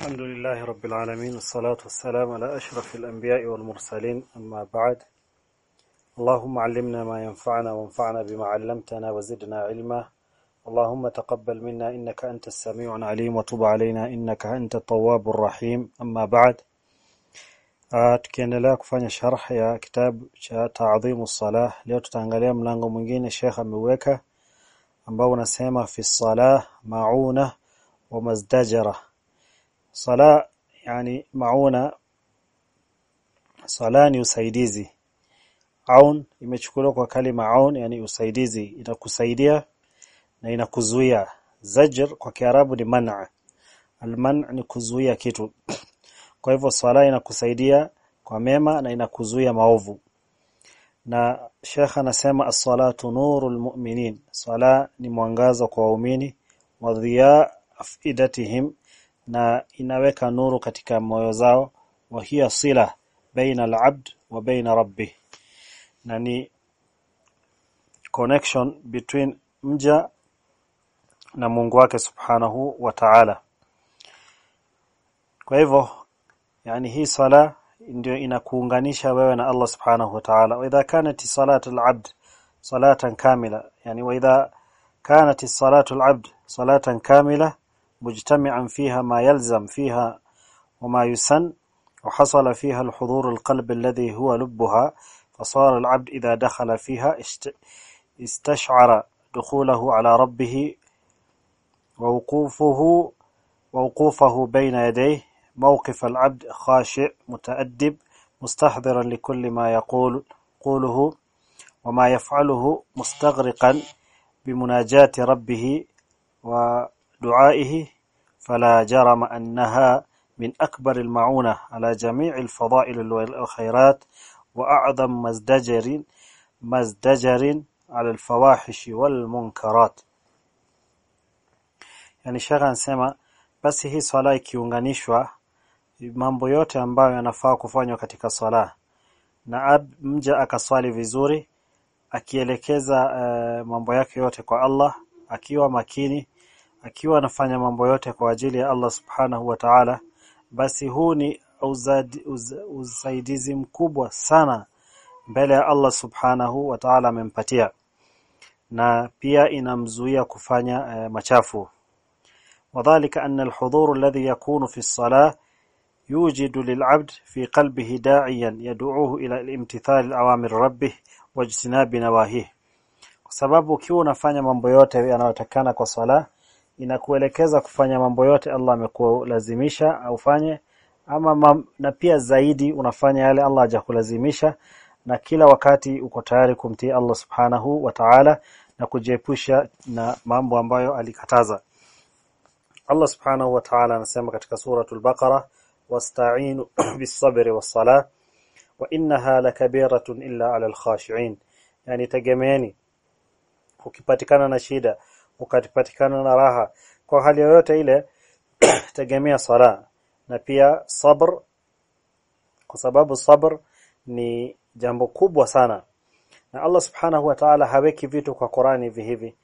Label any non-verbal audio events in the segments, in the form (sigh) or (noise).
الحمد لله رب العالمين والصلاة والسلام على أشرف الأنبياء والمرسلين أما بعد. اللهم علمنا ما ينفعنا وانفعنا بما علمتنا وزدنا علما. اللهم تقبل منا إنك أنت السميع العليم وتب علينا إنك أنت التواب الرحيم. أما بعد tukiendelea kufanya sharh ya kitabu cha ta'dhimu salah leo tutaangalia mlango mwingine Sheikh ameweka ambao salah mauna wa mazdajara sala yani mauna sala ni usaidizi. Aun imechukuliwa kwa kalima aun yani usaidizi. Inakusaidia na inakuzuia. Zajr kwa kiarabu ni man'a. Alman' ni kuzuia kitu. (clears throat) Kwa hivyo swala inakusaidia kwa mema na inakuzuia maovu. Na Sheikh anasema as-salatu nurul mu'minin. Swala ni mwangaza kwa waumini wa dhiya afidatihim na inaweka nuru katika moyo zao wa hiya sila baina al-abd wa baina rabbih na ni connection between mja na Mungu wake subhanahu wa ta'ala. Kwa hivyo yani hii sala ndio inakuunganisha wewe na Allah subhanahu wa ta'ala. Wa idha kanat salatu al-abd salatan kamila yani wa idha kanat salatu al-abd salatan kamila مجتمعا فيها ما يلزم فيها وما يسن وحصل فيها الحضور القلب الذي هو لبها فصار العبد إذا دخل فيها استشعر دخوله على ربه ووقوفه ووقوفه بين يديه. موقف العبد خاشع متأدب مستحضرا لكل ما يقول قوله وما يفعله مستغرقا بمناجاة ربه ودعائه فلا جرم أنها من أكبر المعونة على جميع الفضائل والخيرات وأعظم مزدجر مزدجر على الفواحش والمنكرات yani shekha anasema basi hii swala ikiunganishwa mambo yote ambayo yanafaa kufanywa katika swala na mja akaswali vizuri akielekeza uh, mambo yake yote kwa Allah akiwa makini akiwa anafanya mambo yote kwa ajili ya Allah subhanahu wa ta'ala basi huu ni uzadi, uz, usaidizi mkubwa sana mbele ya Allah subhanahu wa ta'ala amempatia na pia inamzuia kufanya uh, machafu وذلك أن الحضور الذي يكون في الصلاة يوجد للعبد في قلبه داعيا يدعوه إلى الامتثال أوامر ربه واجتناب نواهيه kwa sababu ukiwa unafanya mambo yote yanayotakana kwa swala inakuelekeza kufanya mambo yote Allah amekulazimisha aufanye ama mam, na pia zaidi unafanya yale Allah hajakulazimisha na kila wakati uko tayari kumtii Allah subhanahu wa ta'ala na kujiepusha na mambo ambayo alikataza. Allah subhanahu wa ta'ala anasema katika suratul Baqara wasta'inu (clears throat) bis-sabri was-salah wa innaha lakabiratun illa 'alal khashi'in. Yani tegemeeni ukipatikana na shida ukapatikana na raha. Kwa hali yoyote ile (clears throat) tegemea sala na pia sabr kwa sababu sabr ni jambo kubwa sana. Na Allah subhanahu wa ta'ala haweki vitu kwa Qur'ani hivi hivi.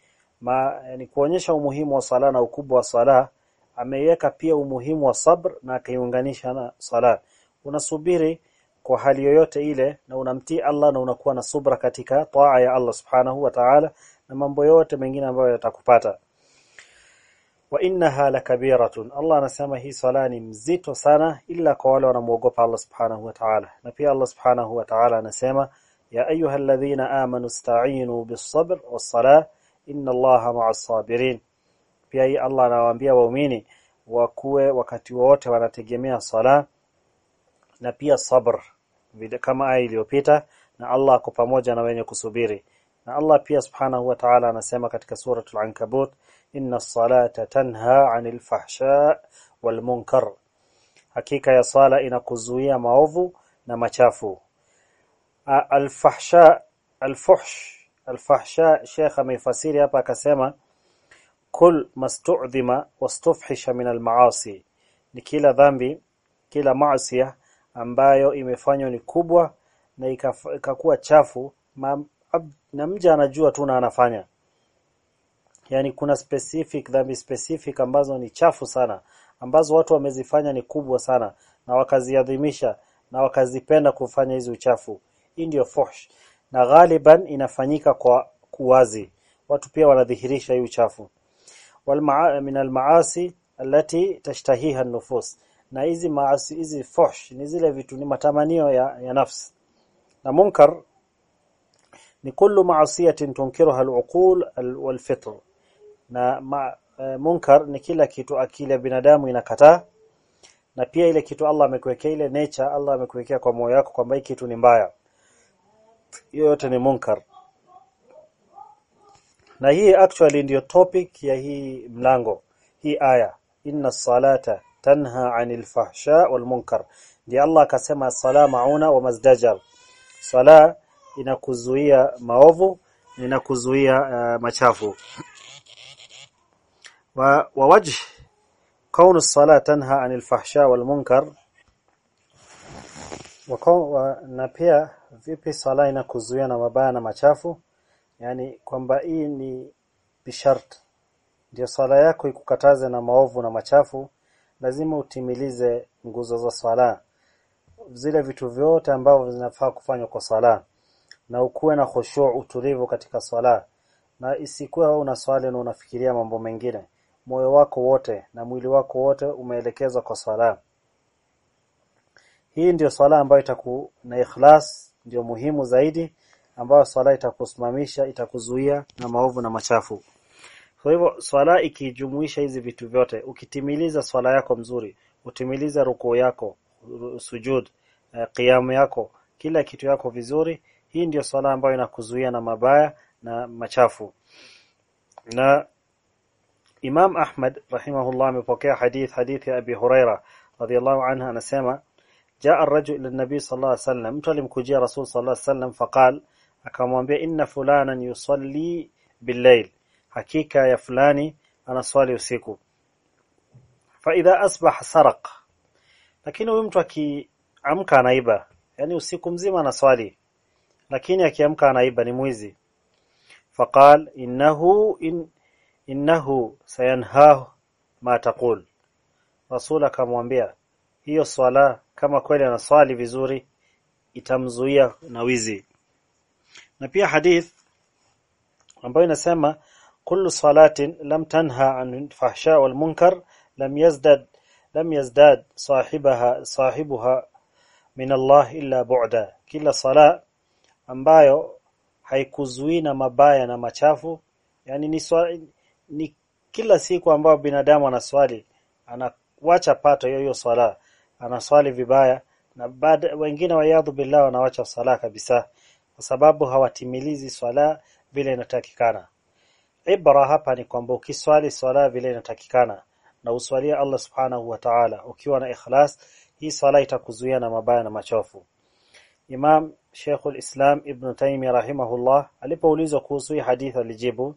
Ma yani kuonyesha umuhimu wa sala na ukubwa wa sala ameiweka pia umuhimu wa sabr na akaiunganisha na sala unasubiri kwa hali yoyote ile na unamtii Allah na unakuwa na subra katika taa ya Allah subhanahu wa ta'ala na mambo yote mengine ambayo yatakupata. Wa innaha lakabiratun. Allah anasema hii swala ni mzito sana ila kwa wale wanamuogopa Allah subhanahu wa ta'ala. Na pia Allah subhanahu wa ta'ala anasema ya ayyuhalladhina amanu ista'inu bis-sabr was-salah inna Allaha ma'as sabirin. Pia hii Allah anawaambia waumini wakuwe wakati wote wanategemea sala na pia sabr kama aya iliyopita na Allah ako pamoja na wenye kusubiri na Allah pia subhanahu wa ta'ala anasema katika suratul ankabut inna salata tanha 'anil fahsha wal munkar. Hakika ya sala inakuzuia maovu na machafu. Al fahsha al fuhsh al fahsha Sheikh ameifasiri hapa akasema kul mastu'dhima wastufhisha min al maasi. Ni kila dhambi kila maasi ambayo imefanywa ni kubwa na ikakuwa chafu na mja anajua tu na anafanya. Yani kuna specific dhambi specific ambazo ni chafu sana ambazo watu wamezifanya ni kubwa sana na wakaziadhimisha na wakazipenda kufanya hizi uchafu. Hii ndio fuhsh. Na ghaliban inafanyika kwa kuwazi. Watu pia wanadhihirisha hii uchafu. Wal min al maasi allati tashtahiha an-nufus. Na hizi maasi hizi fuhsh ni zile vitu ni matamanio ya, ya nafsi. Na munkar ni kullu ma'siyatin tunkiruha al-uqul wal-fitr. Na ma, e, munkar ni kila kitu akili ya binadamu inakataa. Na pia ile kitu Allah amekuwekea ile nature Allah amekuwekea kwa moyo wako kwamba hiki kitu ni mbaya. Hiyo yote ni munkar. Na hii actually ndiyo topic ya hii mlango hii aya. Inna salata tanha anil fahsha wal munkar. Ndiye Allah akasema sala mauna wa mazdajar sala inakuzuia maovu inakuzuia uh, machafu. Wa, wa wajh kaunu sala tanha anil fahsha wal munkar. Wa, na pia vipi sala inakuzuia na mabaya na machafu? Yani kwamba hii ni bishart. Ndio sala yako ikukataze na maovu na machafu lazima utimilize nguzo za sala zile vitu vyote ambavyo zinafaa kufanywa kwa swala na ukuwe na khushu' utulivu katika swala na isikuwe unaswali na unafikiria mambo mengine. Moyo wako wote na mwili wako wote umeelekezwa kwa swala. Hii ndio swala ambayo itaku na ikhlas ndio muhimu zaidi ambayo swala itakusimamisha itakuzuia na maovu na machafu. Kwa hivyo swala ikijumuisha hizi vitu vyote ukitimiliza swala yako mzuri utimiliza rukuu yako sujud qiyam qiyamu yako kila kitu yako vizuri hii ndio swala ambayo inakuzuia na mabaya na machafu. Na Imam Ahmad rahimahullah amepokea hadith hadithi ya Abi Huraira radhiyallahu anha anasema jaa ar-rajul ila an-nabi sallallahu alayhi wasallam mtu alimkujia rasul sallallahu alayhi wasallam faqal akamwambia inna fulanan yusalli bil-layl. Hakika ya fulani anaswali usiku. Fa idha asbaha saraq lakini huyu mtu akiamka anaiba yani usiku mzima anaswali lakini akiamka anaiba ni mwizi faqal innahu in innahu sayanhahu ma taqul rasul akamwambia hiyo swala kama kweli anaswali vizuri itamzuia na wizi na pia hadith ambayo inasema kullu salatin lam tanha an fahsha wal munkar lam yazdad lam yazdad sahibaha sahibuha min Allah illa bu'da kila sala ambayo haikuzuii na mabaya na machafu. Yani ni, swali, ni kila siku ambayo binadamu anaswali anawacha pato hiyo swala anaswali vibaya na baada wengine wayadhu billah wanawacha swala kabisa kwa sababu hawatimilizi swala vile inatakikana. Ibra hapa ni kwamba ukiswali swala vile inatakikana na uswalia Allah subhanahu wa ta'ala ukiwa na ikhlas hii swala itakuzuia na mabaya na machofu Imam Sheikhul Islam Ibn Taymiyyah rahimahullah alipoulizwa kuhusu hii hadith alijibu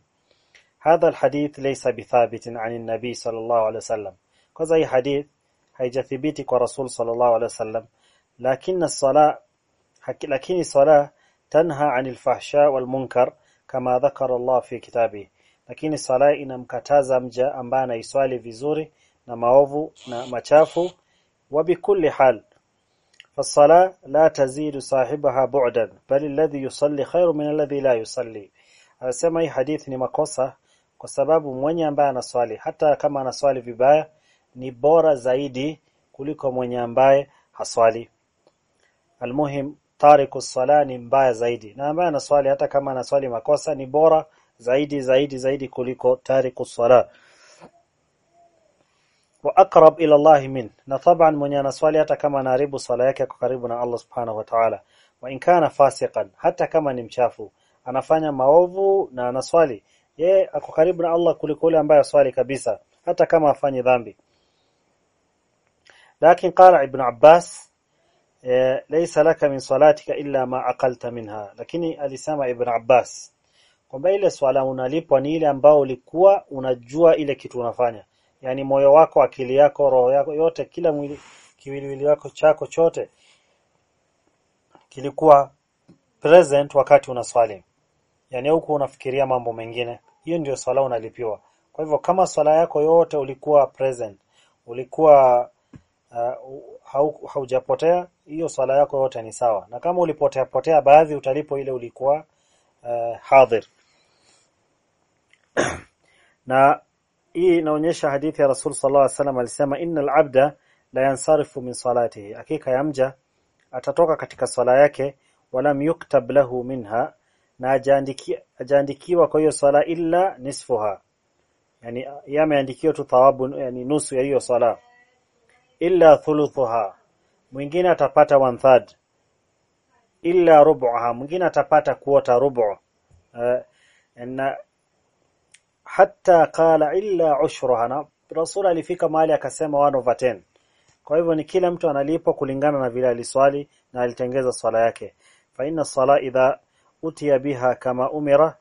hadha alhadith laysa bithabitin an an-nabi sallallahu alayhi wasallam kwanza hii hadith haijathibiti kwa rasul sallallahu alayhi wasallam lakini as-sala lakini sala tanha anil fahsha wal munkar kama dhakara Allah fi kitabi lakini sala inamkataza mja ambaye anaiswali vizuri na maovu na machafu wa bikulli hal فالصلاه لا تزيد صاحبها بعدا بل الذي يصلي خير من الذي لا يصلي anasema hii hadithi ni makosa kwa sababu mwenye ambaye anaswali hata kama anaswali vibaya ni bora zaidi kuliko mwenye ambaye haswali almuhim tariku sala ni mbaya zaidi na ambaye anaswali hata kama anaswali makosa ni bora zaidi zaidi zaidi kuliko tariku sala wa aqrab ila Allah min. Na taban mwenye anaswali hata kama anaharibu swala yake kwa karibu na Allah subhanahu wa ta'ala. Wa in kana fasiqan hata kama ni mchafu anafanya maovu na anaswali. Ye ako karibu na Allah kuliko yule ambaye aswali kabisa hata kama afanye dhambi. Lakini qala ibn Abbas laysa laka min salatika illa ma aqalta minha. Lakini alisema ibn Abbas kwamba ile swala unalipwa ni ile ambao ulikuwa unajua ile kitu unafanya yani moyo wako akili yako roho yako yote kila mwili kiwiliwili wako chako chote kilikuwa present wakati unaswali yani huku unafikiria mambo mengine. Hiyo ndio swala unalipiwa. Kwa hivyo kama swala yako yote ulikuwa present ulikuwa uh, hau, haujapotea hiyo swala yako yote ni sawa. Na kama ulipotea potea baadhi utalipo ile ulikuwa uh, hadhir. (clears throat) Na hii inaonyesha hadithi ya Rasul sallallahu alaihi wasallam alisema innal abda la yansarifu min salatihi. Hakika ya mja atatoka katika swala yake walam yuktab lahu minha na ajaandikiwa kwa hiyo swala illa nisfuha. Yani yameandikiwa tu thawabu yani nusu ya hiyo swala. Illa thuluthuha. Mwingine atapata one third illa rubuha. Mwingine atapata kuota rubu. Uh, na hatta qala illa ushruha na rasul alifika mahali akasema one over ten. kwa hivyo ni kila mtu analipwa kulingana na vile aliswali na alitengeza swala yake. Fa inna sala idha utiya biha kama umira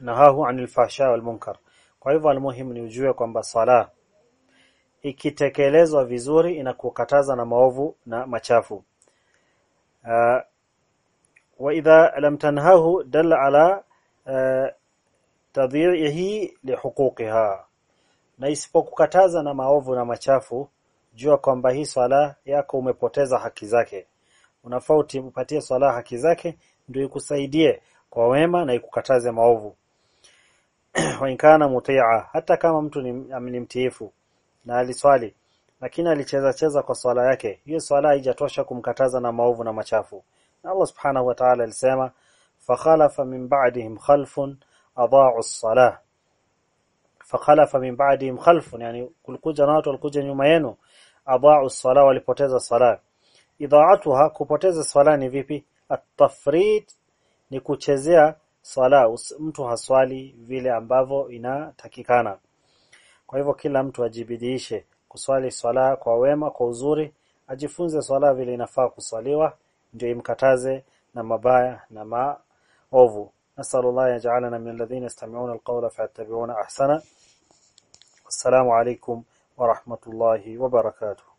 nahahu anil fahsha wal munkar. Kwa hivyo muhimu ni ujue kwamba sala ikitekelezwa vizuri inakukataza na maovu na machafu. Uh, wa idha lam tanhahu dalla ala uh, tadhi'ihi lihuquqiha na isipokukataza na maovu na machafu jua kwamba hii swala yako umepoteza haki zake. Unafauti upatie swala haki zake ndio ikusaidie kwa wema na ikukataze maovu. (clears throat) Wa inkana muti'a hata kama mtu ni, ni mtiifu na aliswali lakini alicheza cheza kwa swala yake hiyo swala haijatosha kumkataza na maovu na machafu. Na Allah subhanahu wa ta'ala alisema fakhalafa min ba'dihim khalfun adaa'u as-salah fakhalafa min ba'dihim khalfun yani kulikuja na watu walikuja nyuma yenu adaa'u as-salah walipoteza sala idha'atuha kupoteza swala ni vipi at-tafrid ni kuchezea swala mtu haswali vile ambavyo inatakikana. Kwa hivyo kila mtu ajibidiishe kuswali swala kwa wema kwa uzuri ajifunze swala vile inafaa kuswaliwa ndio imkataze na mabaya na maovu نسأل الله يجعلنا من الذين يستمعون القول فيتبعون أحسنه. والسلام عليكم ورحمة الله وبركاته.